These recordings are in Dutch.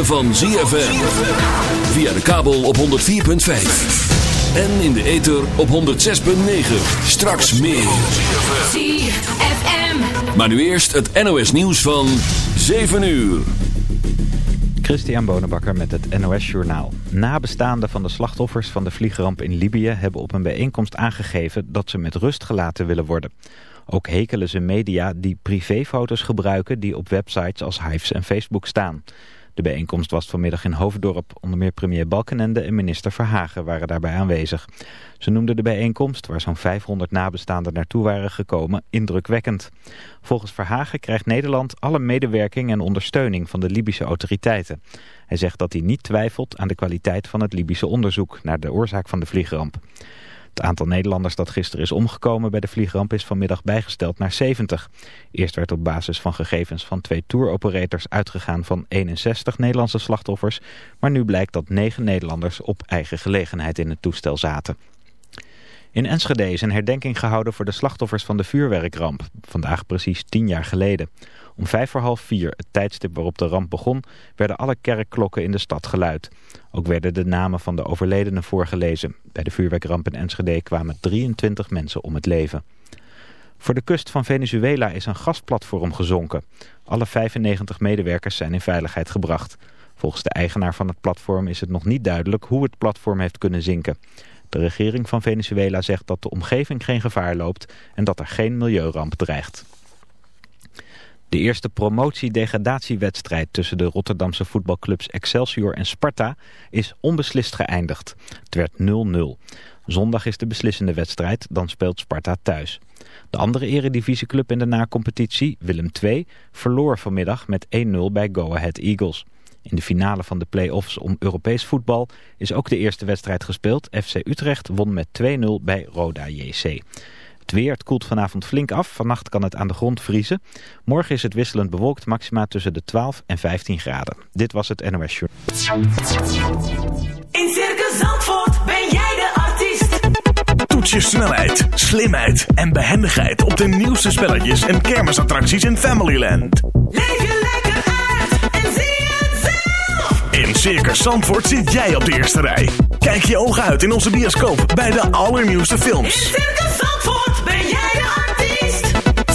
ritme van ZFM. Via de kabel op 104.5. En in de ether op 106.9. Straks meer. ZFM. Maar nu eerst het NOS nieuws van 7 uur. Christian Bonenbakker met het NOS Journaal. Nabestaanden van de slachtoffers van de vliegramp in Libië... hebben op een bijeenkomst aangegeven dat ze met rust gelaten willen worden. Ook hekelen ze media die privéfoto's gebruiken... die op websites als Hives en Facebook staan. De bijeenkomst was vanmiddag in Hoofddorp. Onder meer premier Balkenende en minister Verhagen waren daarbij aanwezig. Ze noemden de bijeenkomst, waar zo'n 500 nabestaanden naartoe waren gekomen, indrukwekkend. Volgens Verhagen krijgt Nederland alle medewerking en ondersteuning van de Libische autoriteiten. Hij zegt dat hij niet twijfelt aan de kwaliteit van het Libische onderzoek naar de oorzaak van de vliegramp. Het aantal Nederlanders dat gisteren is omgekomen bij de vliegramp is vanmiddag bijgesteld naar 70. Eerst werd op basis van gegevens van twee touroperators uitgegaan van 61 Nederlandse slachtoffers. Maar nu blijkt dat 9 Nederlanders op eigen gelegenheid in het toestel zaten. In Enschede is een herdenking gehouden voor de slachtoffers van de vuurwerkramp. Vandaag precies tien jaar geleden. Om vijf voor half vier, het tijdstip waarop de ramp begon, werden alle kerkklokken in de stad geluid. Ook werden de namen van de overledenen voorgelezen. Bij de vuurwerkramp in Enschede kwamen 23 mensen om het leven. Voor de kust van Venezuela is een gasplatform gezonken. Alle 95 medewerkers zijn in veiligheid gebracht. Volgens de eigenaar van het platform is het nog niet duidelijk hoe het platform heeft kunnen zinken. De regering van Venezuela zegt dat de omgeving geen gevaar loopt en dat er geen milieuramp dreigt. De eerste promotie-degradatiewedstrijd tussen de Rotterdamse voetbalclubs Excelsior en Sparta is onbeslist geëindigd. Het werd 0-0. Zondag is de beslissende wedstrijd, dan speelt Sparta thuis. De andere eredivisieclub in de na-competitie, Willem II, verloor vanmiddag met 1-0 bij Go Ahead Eagles. In de finale van de play-offs om Europees voetbal is ook de eerste wedstrijd gespeeld. FC Utrecht won met 2-0 bij Roda JC. Het weer, het koelt vanavond flink af. Vannacht kan het aan de grond vriezen. Morgen is het wisselend bewolkt, maxima tussen de 12 en 15 graden. Dit was het NOS Show. In Circus Zandvoort ben jij de artiest. Toets je snelheid, slimheid en behendigheid op de nieuwste spelletjes en kermisattracties in Familyland. Leef je lekker uit en zie het zelf. In Circus Zandvoort zit jij op de eerste rij. Kijk je ogen uit in onze bioscoop bij de allernieuwste In films. Circus Zandvoort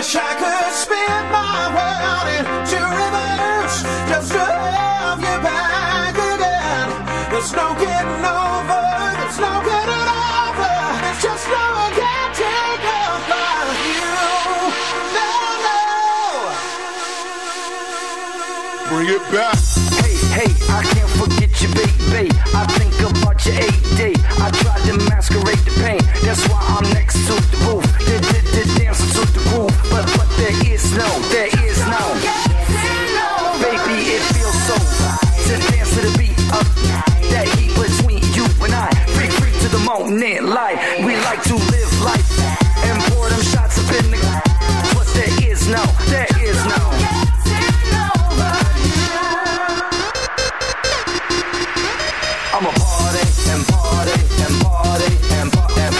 Wish I could spin my world into reverse just to have you back again. There's no getting over, there's no getting over. It's just no getting over you. No, no. Bring it back. Hey, hey, I can't forget you, baby. I think about your AD. I tried to masquerade the pain. That's why I'm next to the roof. But, but there is no, there is no. Baby, it feels so to dance to the beat of that between you and I. To the. We like to live life and pour them shots up in the. But there is no, there is no. I'm a party and party and party and pa- and pa- and party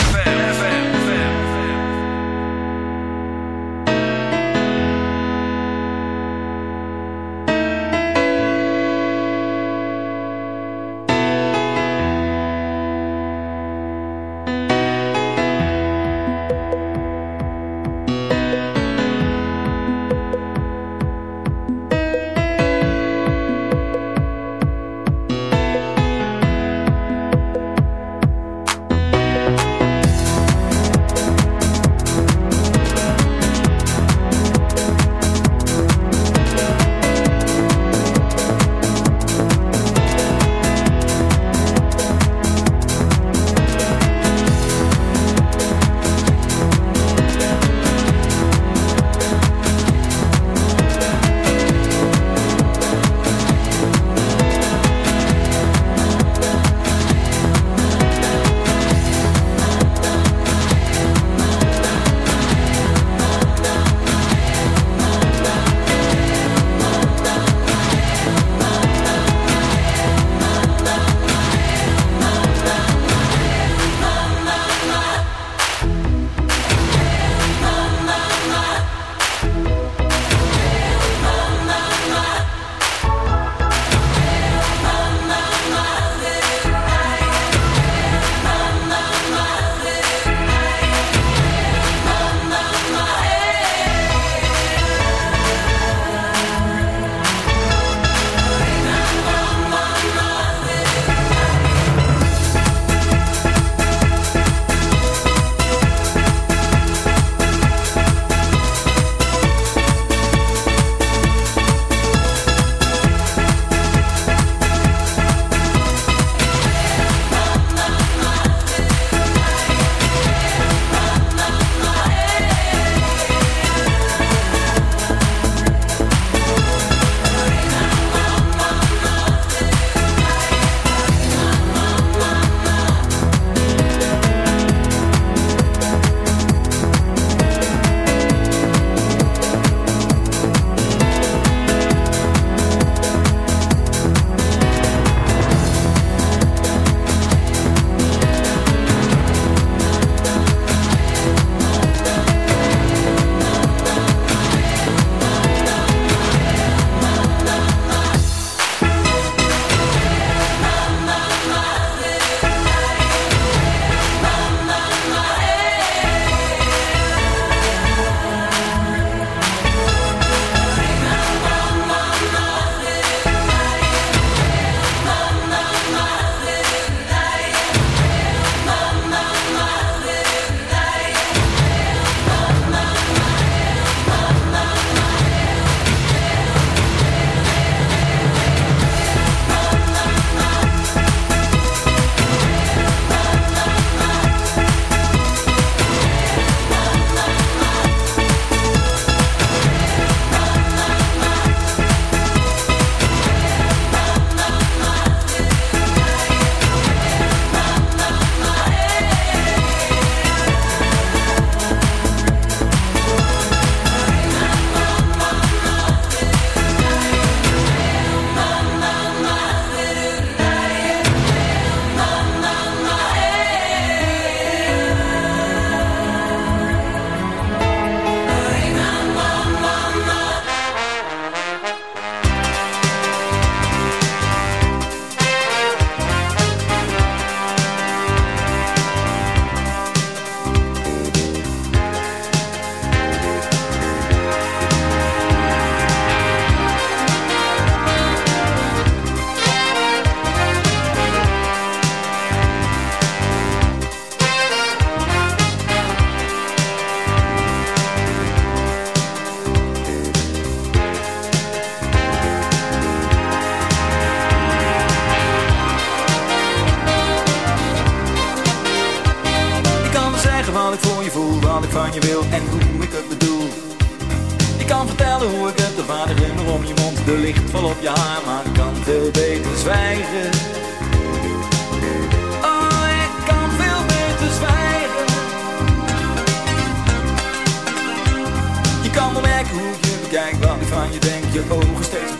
Je ogen steeds.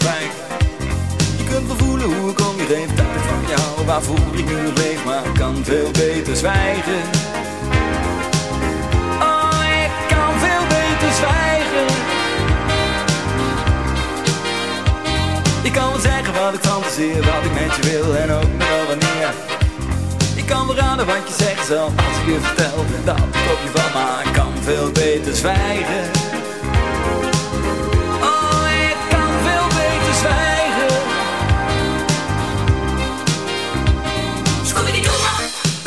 Je kunt wel voelen hoe ik om je geef, dat ik van jou, waarvoor ik nu nog leef, maar ik kan veel beter zwijgen. Oh, ik kan veel beter zwijgen. Ik kan wel zeggen wat ik fantaseer, wat ik met je wil en ook nog wel wanneer. Ik kan wel raden wat je zegt zelf als ik je vertel dat ik op je van, maar ik kan veel beter zwijgen.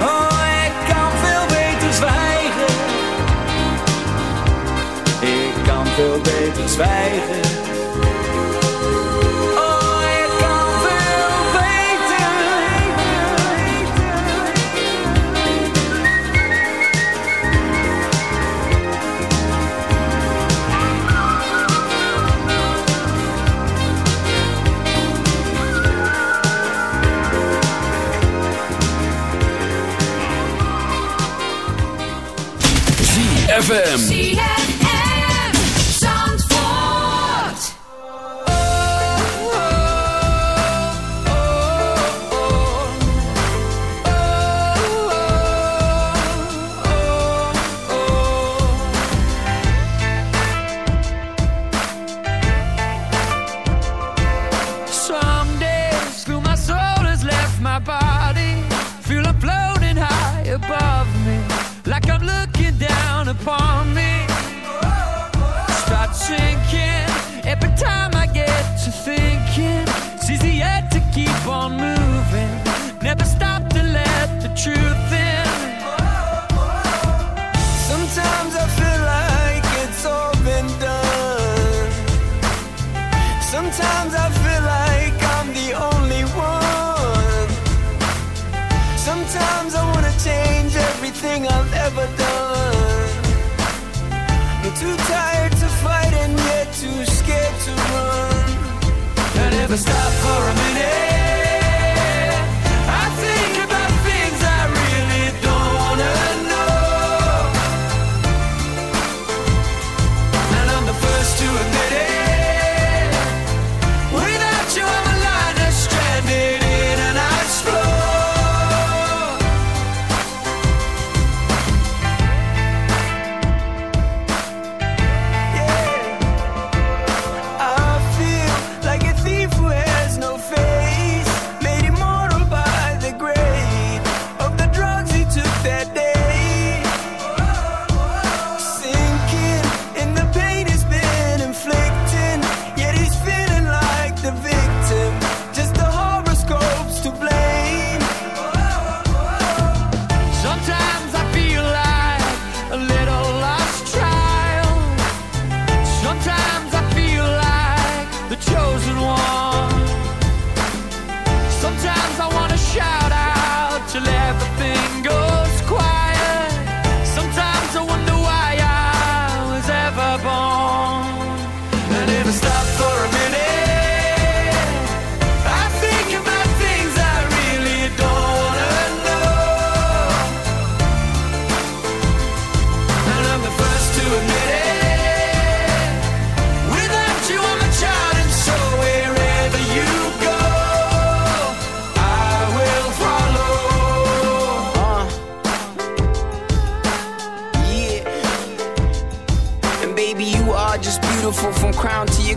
Oh, ik kan veel beter zwijgen. Ik kan veel beter zwijgen. ZFM. Everything I've ever done. I'm too tired to fight and yet too scared to run. I never stop for a minute. Crown to your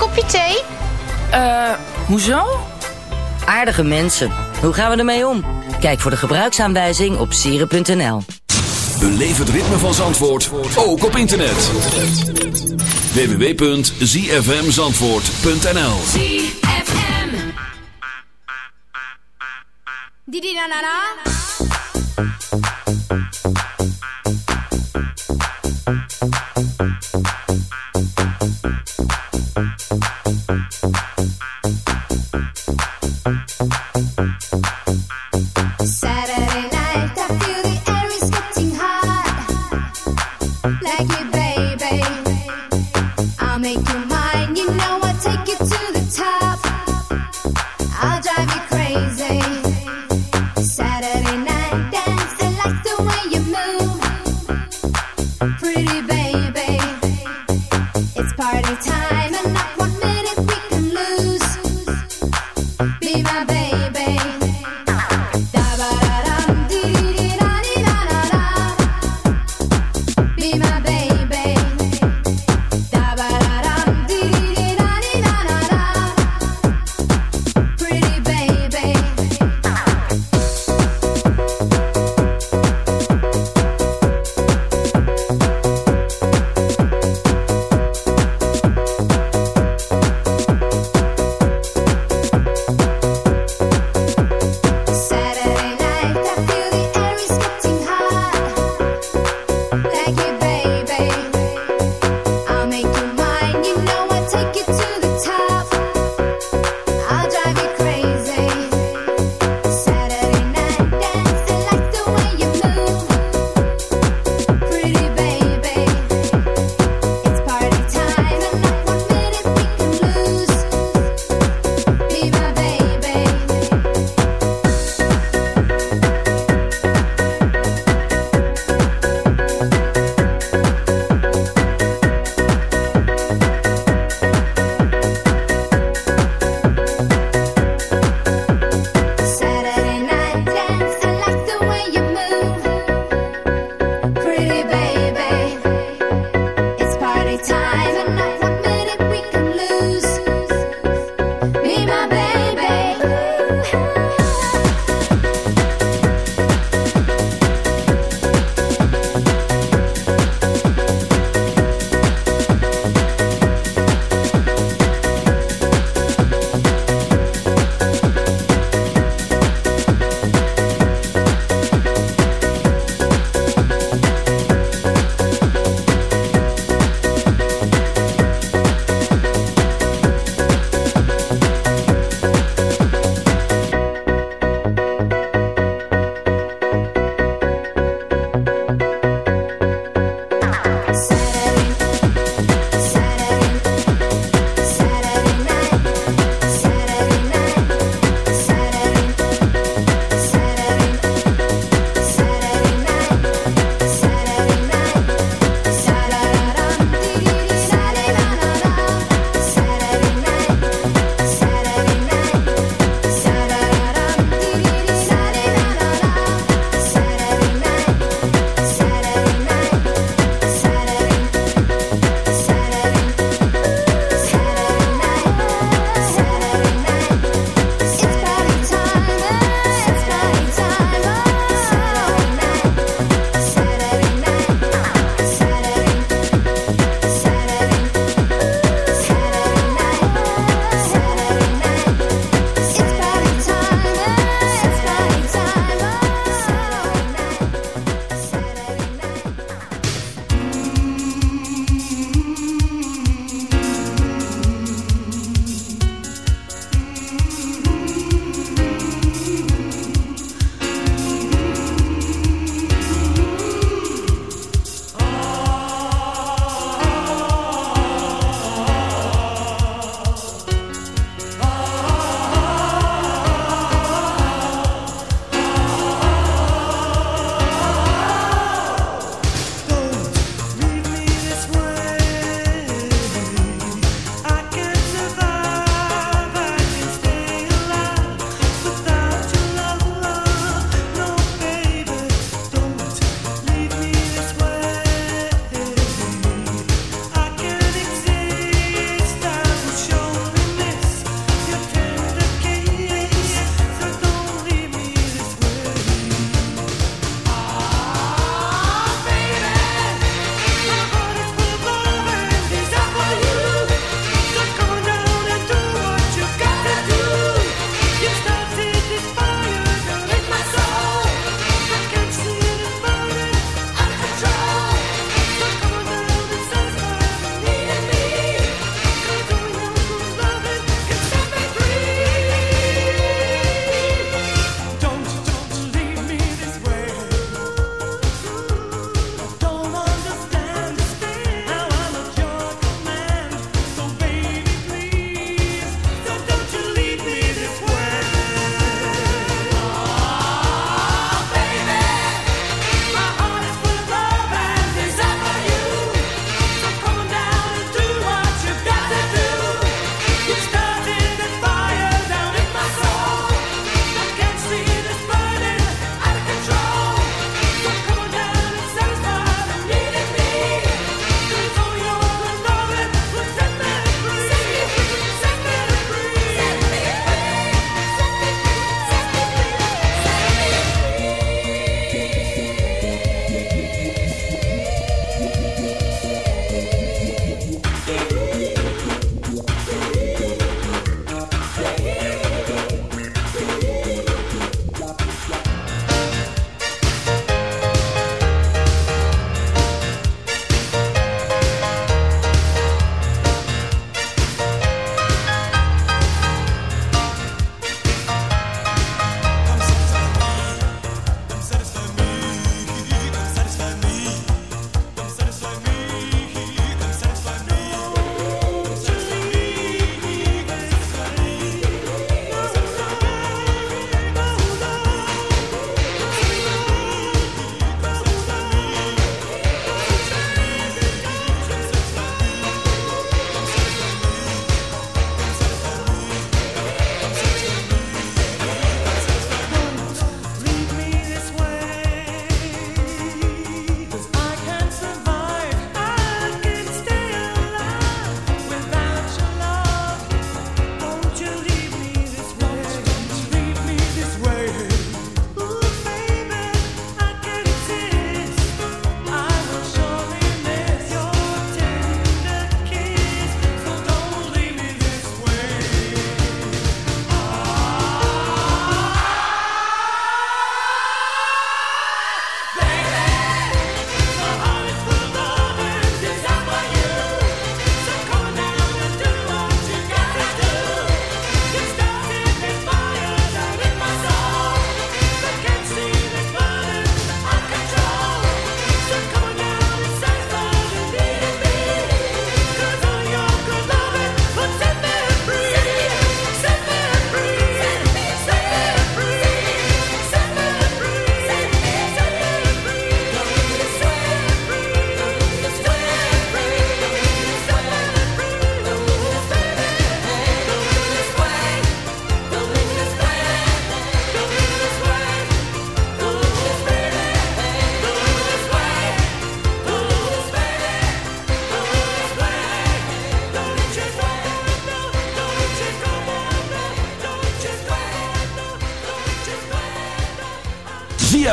Kopje thee? Eh, hoezo? Aardige mensen. Hoe gaan we ermee om? Kijk voor de gebruiksaanwijzing op sieren.nl. Beleef het ritme van Zandvoort, ook op internet. www.zfmzandvoort.nl ZFM. Didi na na na.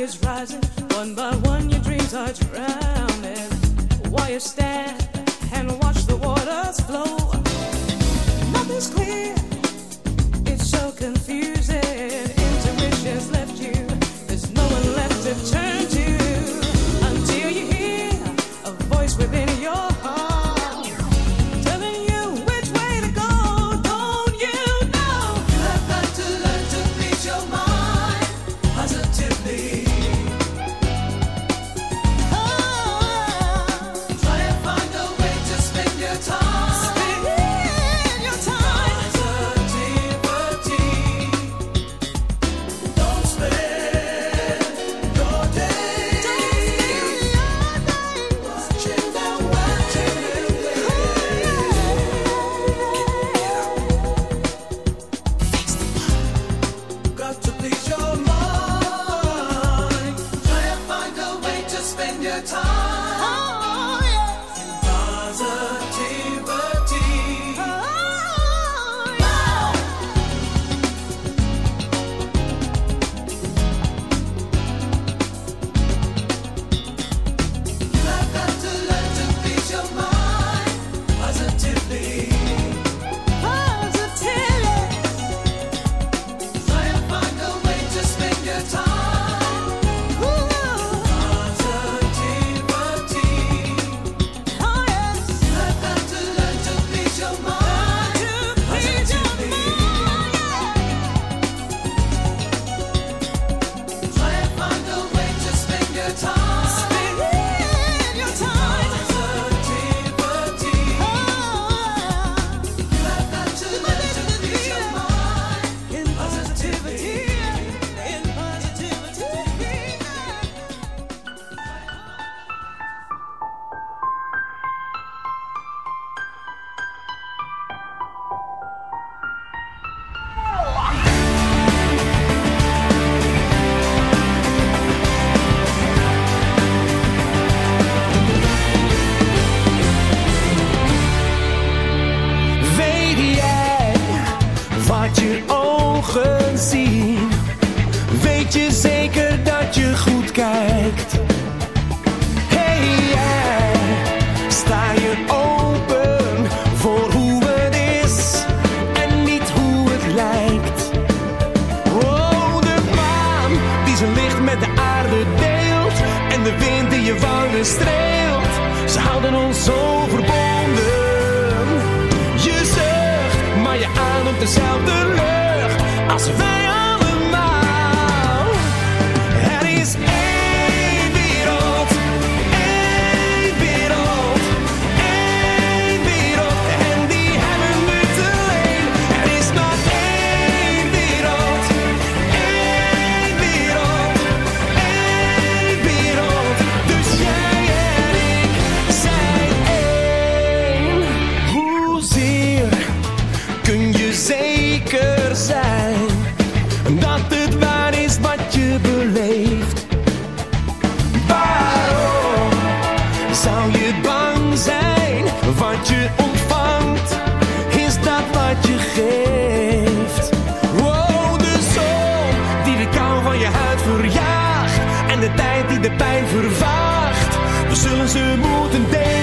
is rising. One by one, your dreams are drowning. While you stand and watch the waters flow, nothing's clear. De pijn vervaagt. We zullen ze moeten delen.